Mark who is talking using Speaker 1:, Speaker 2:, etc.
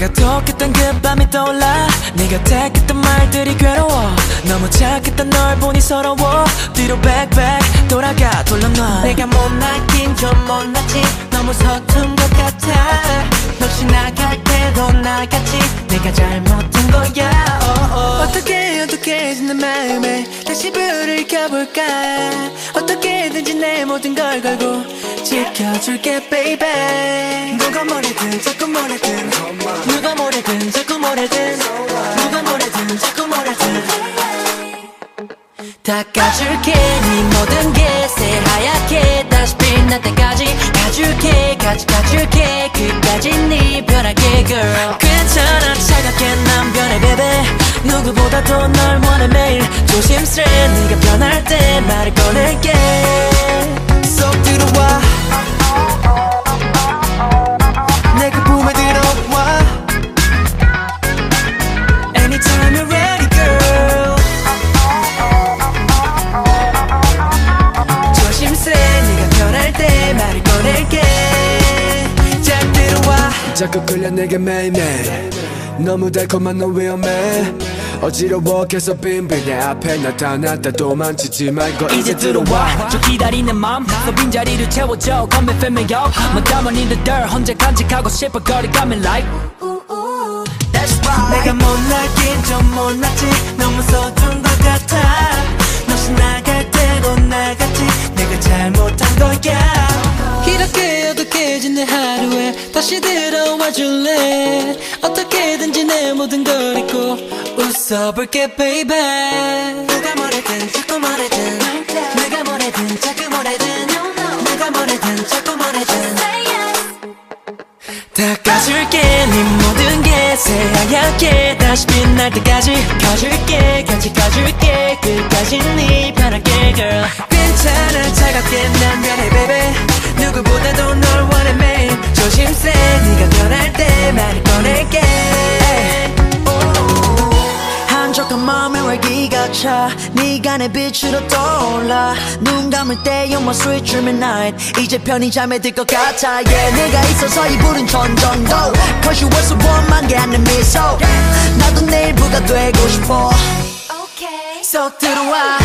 Speaker 1: 내가 독했던 그 밤이 떠올라. 네가 택했던 말들이 괴로워. 너무 착했던 널 보니 서러워. 뒤로 백백 돌아가 돌려놔.
Speaker 2: 내가 못났긴 좀 못났지. 너무 서툰 것 같아. 역시 나갈 때도 나같이. 내가 잘못한 거야. Oh, oh.
Speaker 1: 어떻게 어떻게 내 마음에 다시 불을 켜볼까? 어떻게든지 내 모든 걸 걸고 지켜줄게 baby.
Speaker 2: 누가 뭐래든 자꾸 뭐래든
Speaker 1: 닦아줄게. 네 모든 게 새하얗게. 다시 빛날 때까지 가줄게. 가지 가줄게. 끝까지 네 변하게 girl. 괜찮아 차갑게 난 변해 baby. 누구보다도 널 원해 매일. 조심스레 네가 변할 때 말을 꺼낼게. 쏙 들어와
Speaker 3: 자꾸 끌려 내게 매일매일. 너무 달콤한 너 위험해. 어지러워 계속 빙빙 내 앞에 나타났다. 도망치지 말고
Speaker 1: 이제 들어와. 저 기다리는 맘너 빈자리를 채워줘. Come and fill me up. 뭐 담은 in the dirt. 혼자 간직하고 싶어. 거리 가면 like. That's right.
Speaker 2: 내가 못났긴 좀 못났지. 너무 서툰 것
Speaker 1: 어둑해진 내 하루에. 다시 들어와 줄래? 어떻게든지 내 모든 걸 잊고 웃어볼게 baby.
Speaker 2: 누가 뭐래든 자꾸 뭐래든. 누가 뭐래든 자꾸 뭐래든. 누가 뭐래든 자꾸 뭐래든.
Speaker 1: 닦아줄게 네 모든 게 새하얗게. 다시 빛날 때까지 가줄게 같이 가줄게. 끝까지 네 변할게 girl. 괜찮아 차갑게 난 변해 조심스레 네가 변할 때 말을 꺼낼게. 한적한 마음에 활기가 차. 네가 내 빛으로 떠올라. 눈 감을 때 you're my sweet dreaming night. 이제 편히 잠에 들 것 같아. Yeah 네가 있어서 이 불은 천정도. Cause you were so warm 않는 미소. 나도 내일 부가 되고 싶어. 쏙 들어와